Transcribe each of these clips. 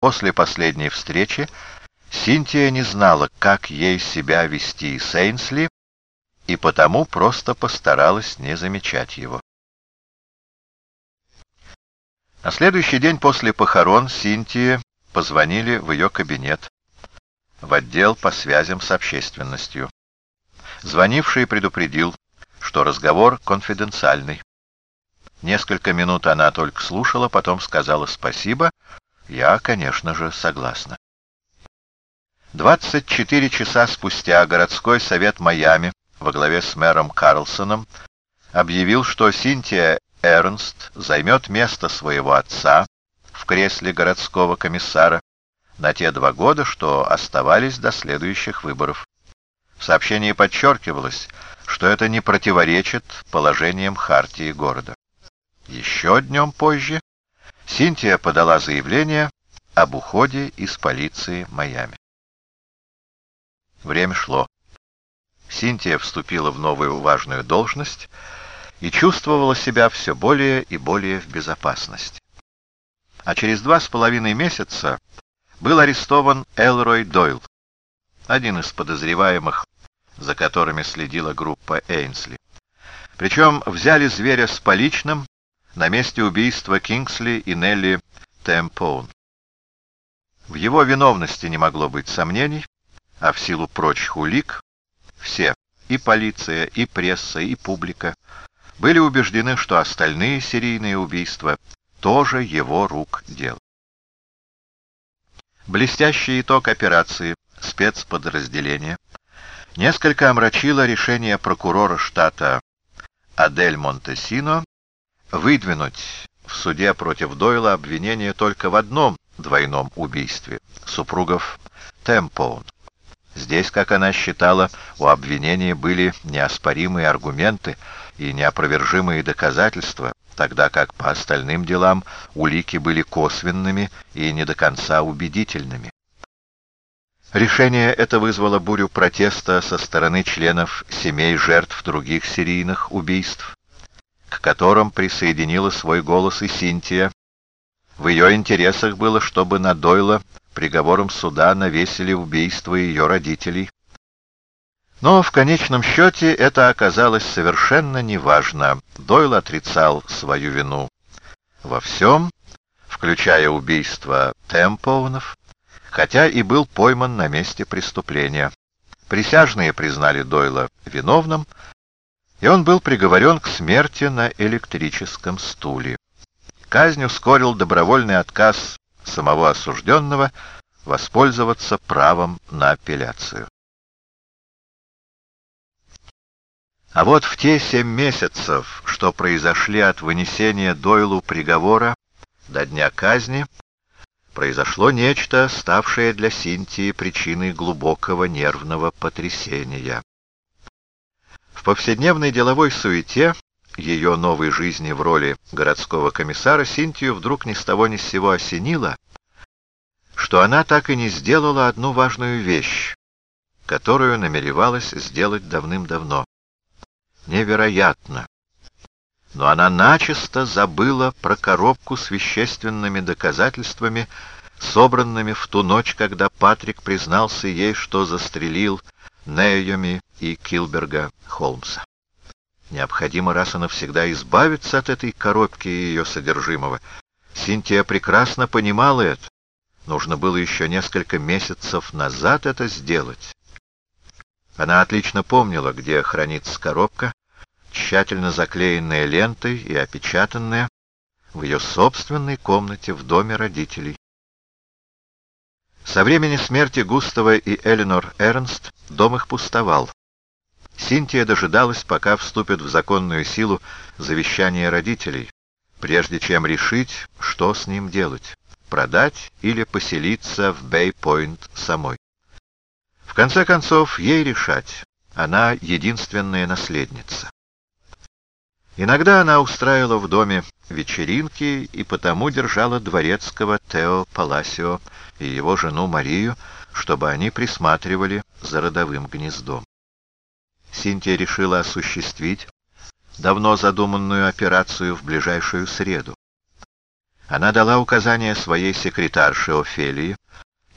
После последней встречи Синтия не знала, как ей себя вести с Эйнсли, и потому просто постаралась не замечать его. На следующий день после похорон Синтии позвонили в ее кабинет, в отдел по связям с общественностью. Звонивший предупредил, что разговор конфиденциальный. Несколько минут она только слушала, потом сказала спасибо. Я, конечно же, согласна. 24 часа спустя городской совет Майами во главе с мэром Карлсоном объявил, что Синтия Эрнст займет место своего отца в кресле городского комиссара на те два года, что оставались до следующих выборов. В сообщении подчеркивалось, что это не противоречит положениям Хартии города. Еще днем позже Синтия подала заявление об уходе из полиции Майами. Время шло. Синтия вступила в новую важную должность и чувствовала себя все более и более в безопасности. А через два с половиной месяца был арестован Элрой Дойл, один из подозреваемых, за которыми следила группа Эйнсли. Причем взяли зверя с поличным на месте убийства Кингсли и Нелли Темпоун. В его виновности не могло быть сомнений, а в силу прочих улик все, и полиция, и пресса, и публика, были убеждены, что остальные серийные убийства тоже его рук дело. Блестящий итог операции спецподразделения несколько омрачило решение прокурора штата Адель Монтесино выдвинуть в суде против Дойла обвинение только в одном двойном убийстве супругов Темпоун. Здесь, как она считала, у обвинения были неоспоримые аргументы и неопровержимые доказательства, тогда как по остальным делам улики были косвенными и не до конца убедительными. Решение это вызвало бурю протеста со стороны членов семей жертв других серийных убийств, к которым присоединила свой голос и Синтия. В ее интересах было, чтобы на Дойла приговором суда навесили убийство ее родителей. Но в конечном счете это оказалось совершенно неважно. Дойл отрицал свою вину во всем, включая убийство Темповнов, хотя и был пойман на месте преступления. Присяжные признали Дойла виновным, и он был приговорен к смерти на электрическом стуле. Казнь ускорил добровольный отказ самого осужденного воспользоваться правом на апелляцию. А вот в те семь месяцев, что произошли от вынесения Дойлу приговора до дня казни, произошло нечто, ставшее для Синтии причиной глубокого нервного потрясения. В повседневной деловой суете ее новой жизни в роли городского комиссара Синтию вдруг ни с того ни с сего осенило, что она так и не сделала одну важную вещь, которую намеревалась сделать давным-давно. Невероятно! Но она начисто забыла про коробку с вещественными доказательствами, собранными в ту ночь, когда Патрик признался ей, что застрелил Нейоми и Килберга Холмса. Необходимо раз и навсегда избавиться от этой коробки и ее содержимого. Синтия прекрасно понимала это. Нужно было еще несколько месяцев назад это сделать. Она отлично помнила, где хранится коробка, тщательно заклеенная лентой и опечатанная, в ее собственной комнате в доме родителей. Со времени смерти Густава и Эленор Эрнст дом их пустовал. Синтия дожидалась, пока вступит в законную силу завещание родителей, прежде чем решить, что с ним делать — продать или поселиться в Бэй-Пойнт самой. В конце концов, ей решать. Она единственная наследница. Иногда она устраивала в доме вечеринки и потому держала дворецкого Тео Паласио и его жену Марию, чтобы они присматривали за родовым гнездом. Синтия решила осуществить давно задуманную операцию в ближайшую среду. Она дала указание своей секретарше Офелии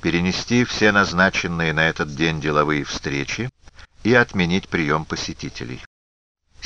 перенести все назначенные на этот день деловые встречи и отменить прием посетителей.